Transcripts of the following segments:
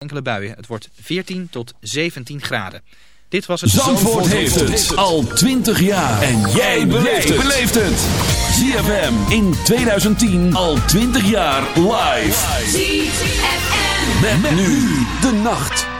Enkele buien. Het wordt 14 tot 17 graden. Dit was het... Zandvoort, heeft het al 20 jaar. En jij beleeft het. ZFM in 2010 al 20 jaar live. ZFM. Met, nu de nacht.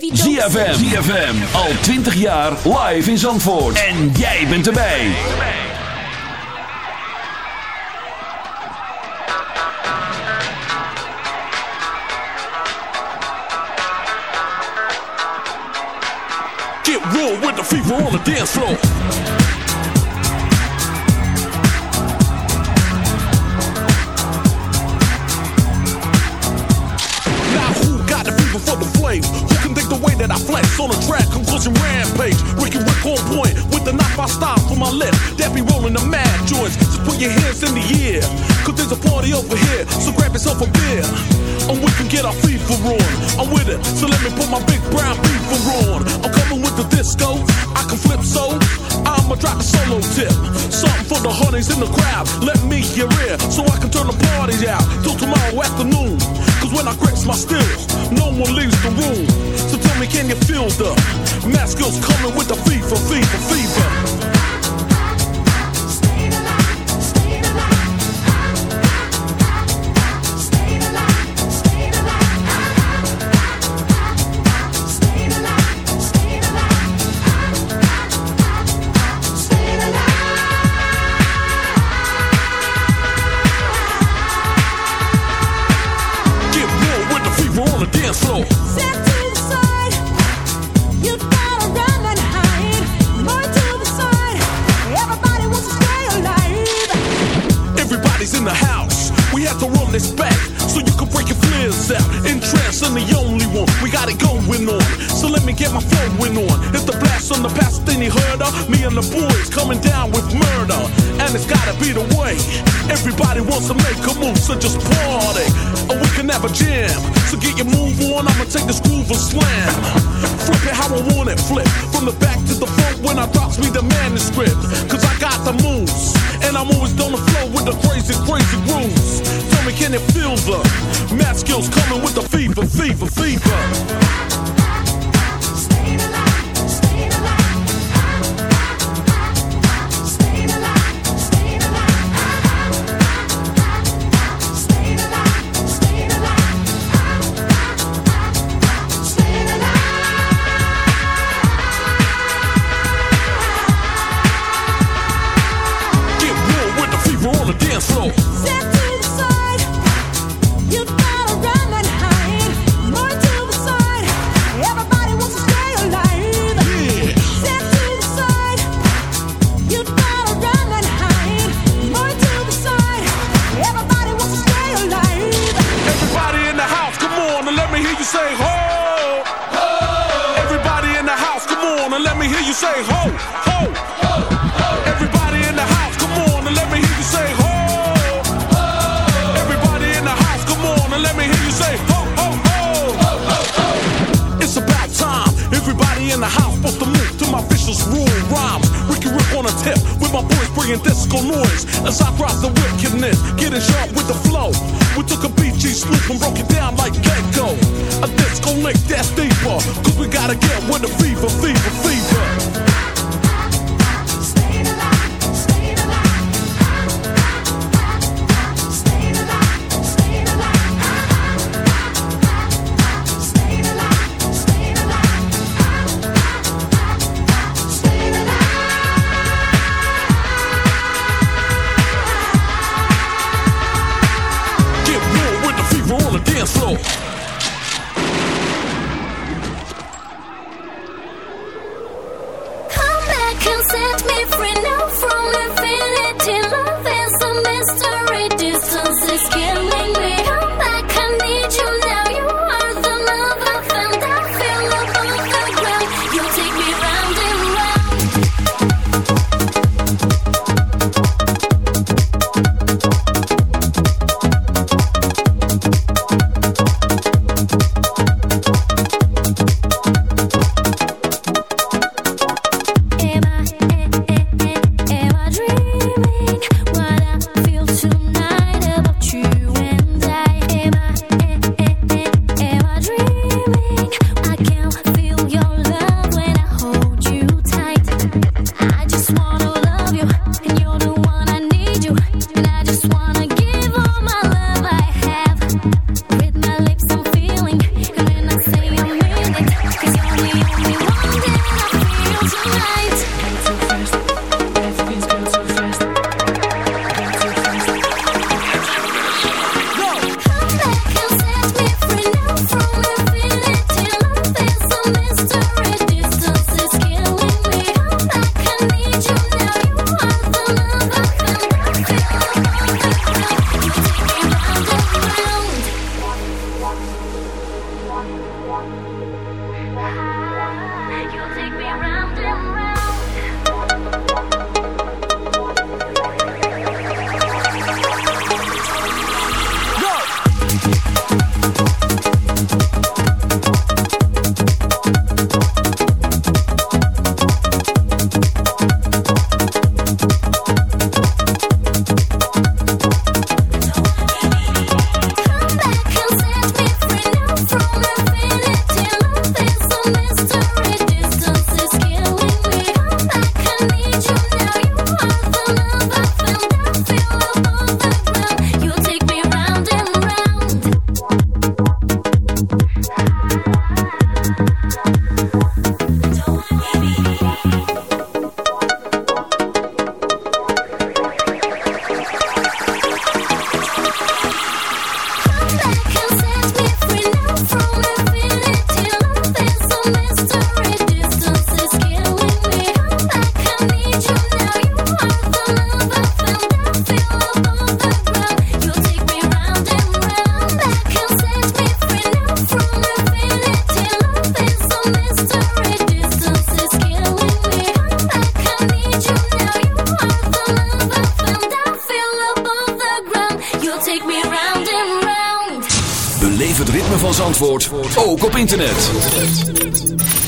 ZFM. ZFM. Al 20 jaar live in Zandvoort. En jij bent erbij. Get real with the fever on the dance floor. So let me put my big brown beaver on. I'm coming with the disco, I can flip so. I'ma drop a solo tip. Something for the honeys in the crowd. Let me hear it, so I can turn the party out till tomorrow afternoon. Cause when I grips my stills, no one leaves the room. So tell me, can you feel the mask skills coming with the fever, fever? Tip with my boys bringing disco noise as I drop the wickedness, getting sharp with the flow. We took a BG sloop and broke it down like Gecko. A disco lick that's deeper, cause we gotta get with the fever, fever, fever.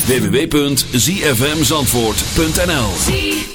www.zfmzandvoort.nl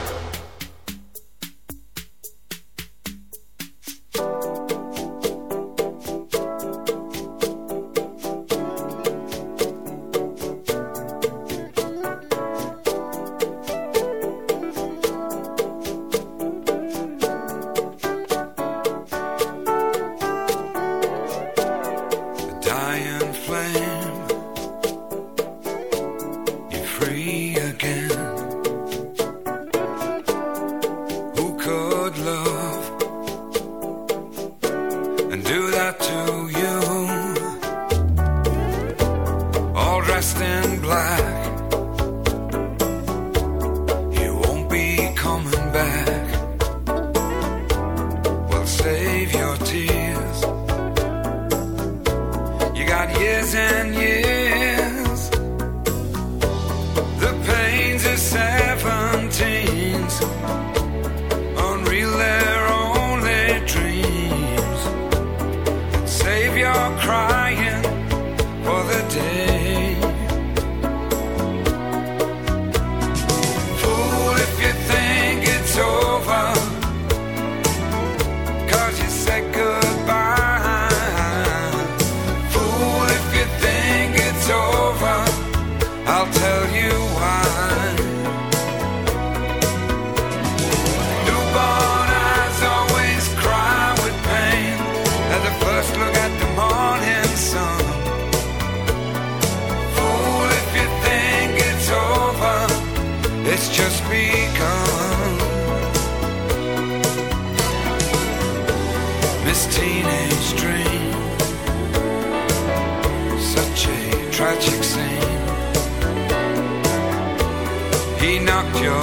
pure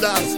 dance.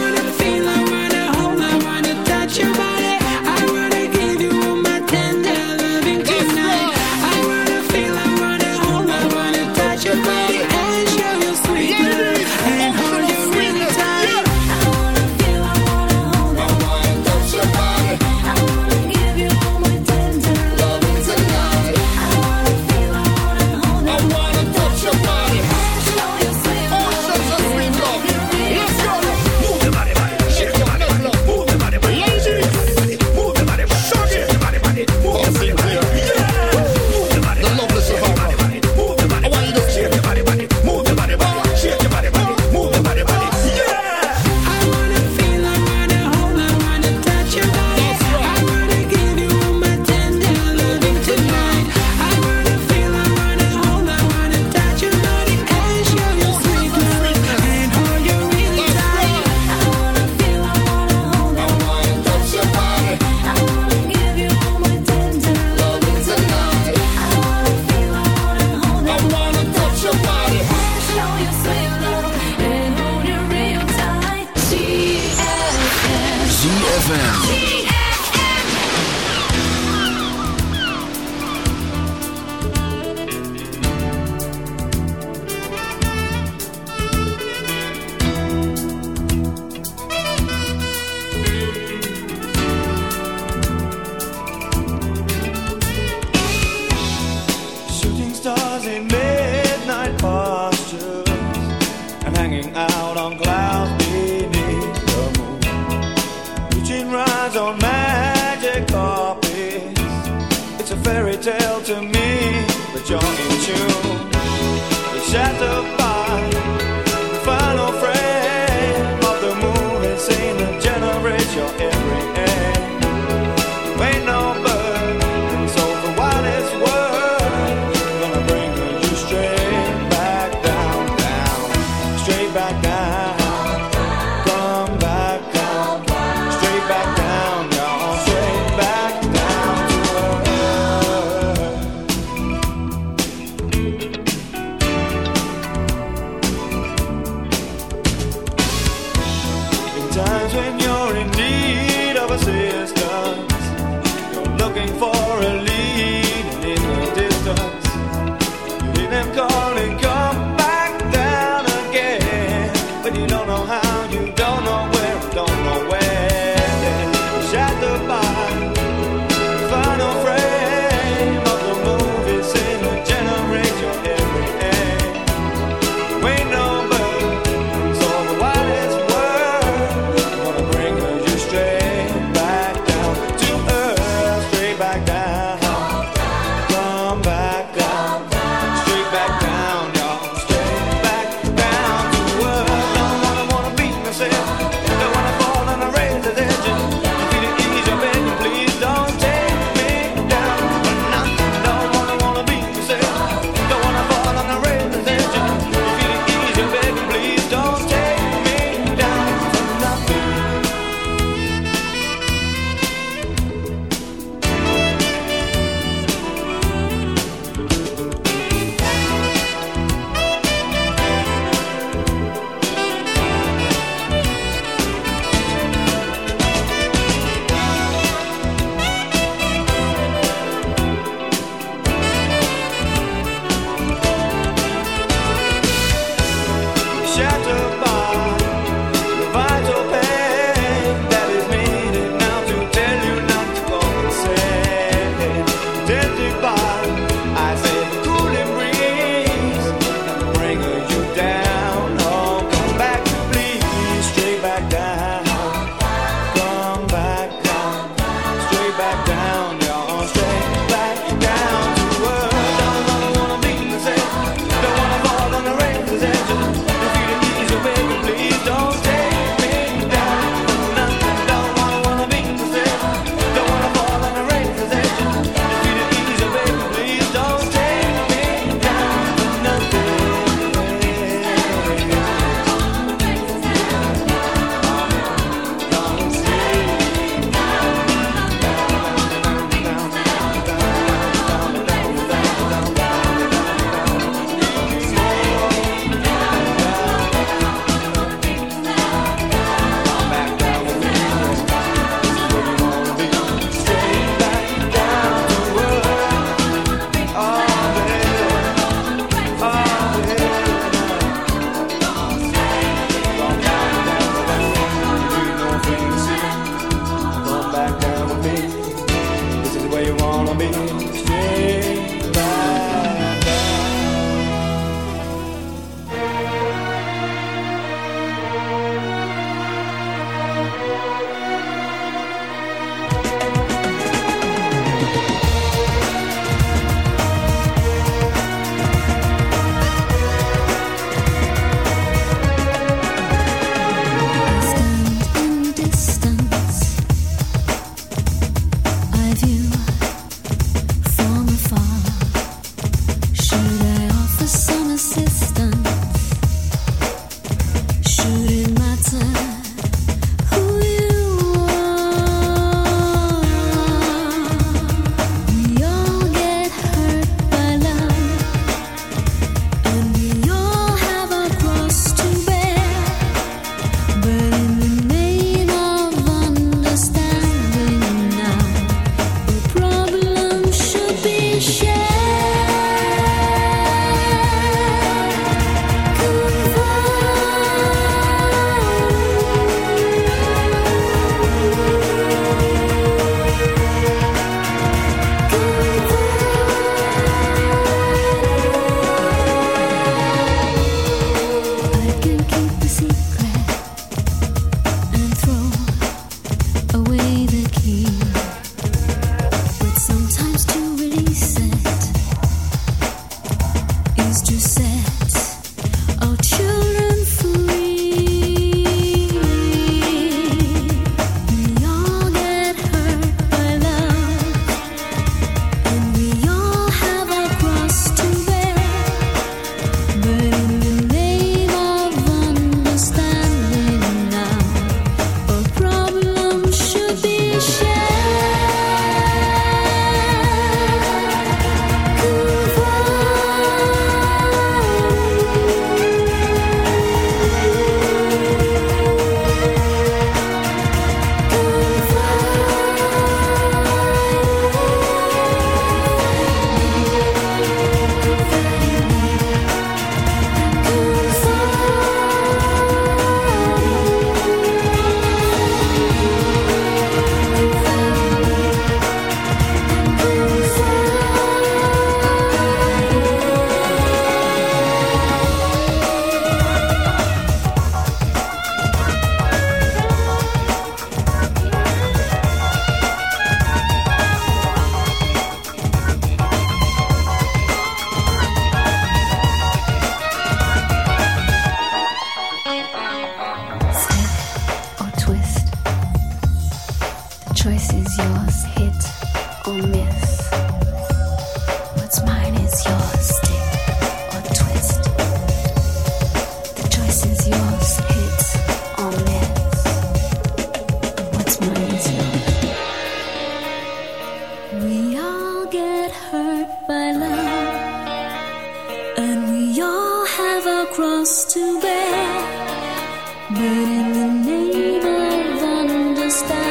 But in the name of understanding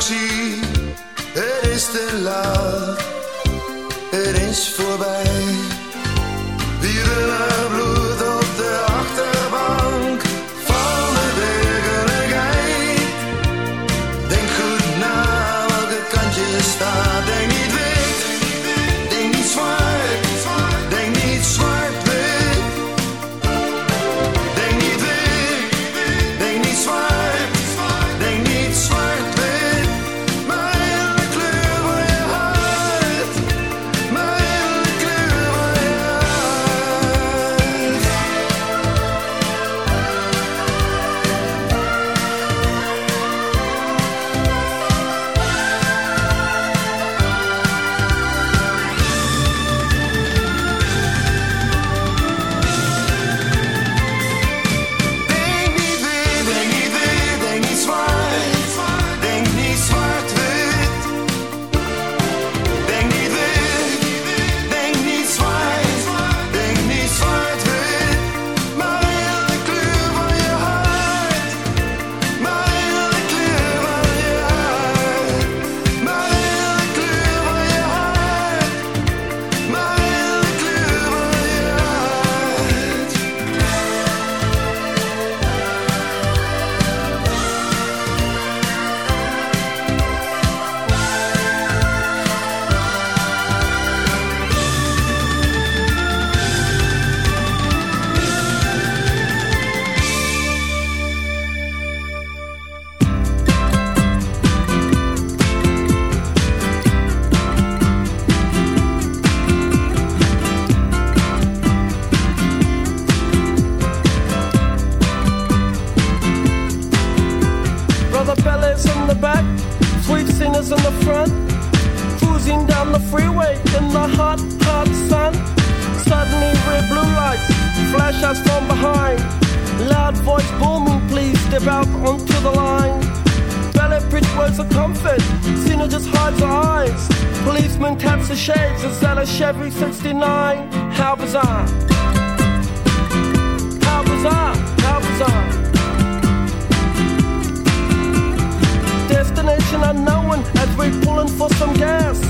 Een taxi, het is te laat, het is voorbij. Wierenlach bloed down the freeway in the hot, hot sun. Suddenly, red blue lights flash us from behind. Loud voice booming, please step out onto the line. Ballet bridge words of comfort, Cena just hides her eyes. Policeman taps the shades, is that a Chevy 69? How bizarre! How bizarre! How bizarre! Destination unknown as we're pulling for some gas.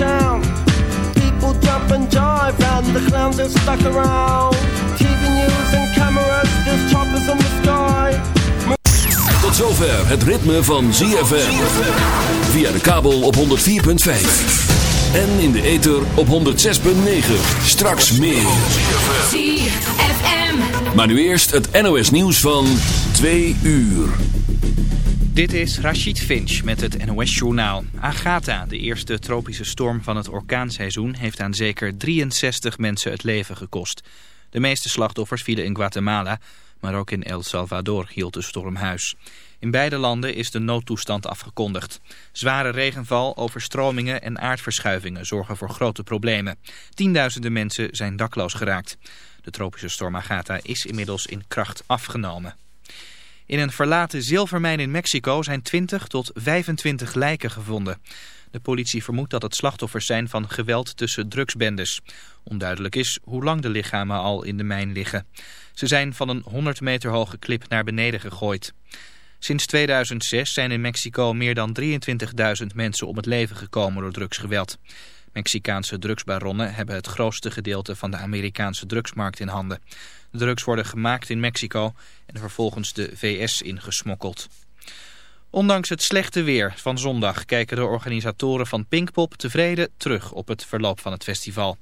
Town. People jump and jive, and the clowns are stuck around. TV news and cameras, there's choppers in the sky. Tot zover het ritme van ZFM. Via de kabel op 104.5. En in de ether op 106.9. Straks meer. ZFM. Maar nu eerst het NOS nieuws van 2 uur. Dit is Rachid Finch met het NOS Journaal. Agatha, de eerste tropische storm van het orkaanseizoen, heeft aan zeker 63 mensen het leven gekost. De meeste slachtoffers vielen in Guatemala, Maar ook in El Salvador hield de storm huis. In beide landen is de noodtoestand afgekondigd. Zware regenval, overstromingen en aardverschuivingen zorgen voor grote problemen. Tienduizenden mensen zijn dakloos geraakt. De tropische storm Agatha is inmiddels in kracht afgenomen. In een verlaten zilvermijn in Mexico zijn 20 tot 25 lijken gevonden. De politie vermoedt dat het slachtoffers zijn van geweld tussen drugsbendes. Onduidelijk is hoe lang de lichamen al in de mijn liggen. Ze zijn van een 100 meter hoge klip naar beneden gegooid. Sinds 2006 zijn in Mexico meer dan 23.000 mensen om het leven gekomen door drugsgeweld. Mexicaanse drugsbaronnen hebben het grootste gedeelte van de Amerikaanse drugsmarkt in handen. Drugs worden gemaakt in Mexico en vervolgens de VS ingesmokkeld. Ondanks het slechte weer van zondag kijken de organisatoren van Pinkpop tevreden terug op het verloop van het festival.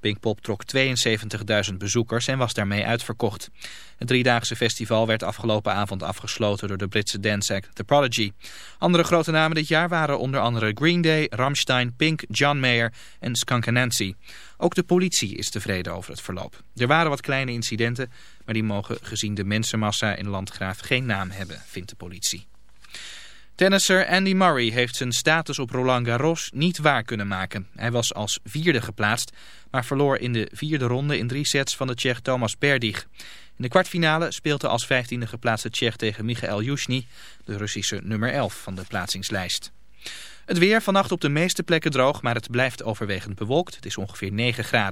Pinkpop trok 72.000 bezoekers en was daarmee uitverkocht. Het driedaagse festival werd afgelopen avond afgesloten door de Britse dance act The Prodigy. Andere grote namen dit jaar waren onder andere Green Day, Rammstein, Pink, John Mayer en Skunk Nancy. Ook de politie is tevreden over het verloop. Er waren wat kleine incidenten, maar die mogen gezien de mensenmassa in Landgraaf geen naam hebben, vindt de politie. Tennisser Andy Murray heeft zijn status op Roland Garros niet waar kunnen maken. Hij was als vierde geplaatst, maar verloor in de vierde ronde in drie sets van de Tsjech Thomas Berdych. In de kwartfinale speelde de als vijftiende geplaatste Tsjech tegen Michael Yushny, de Russische nummer 11 van de plaatsingslijst. Het weer vannacht op de meeste plekken droog, maar het blijft overwegend bewolkt. Het is ongeveer 9 graden.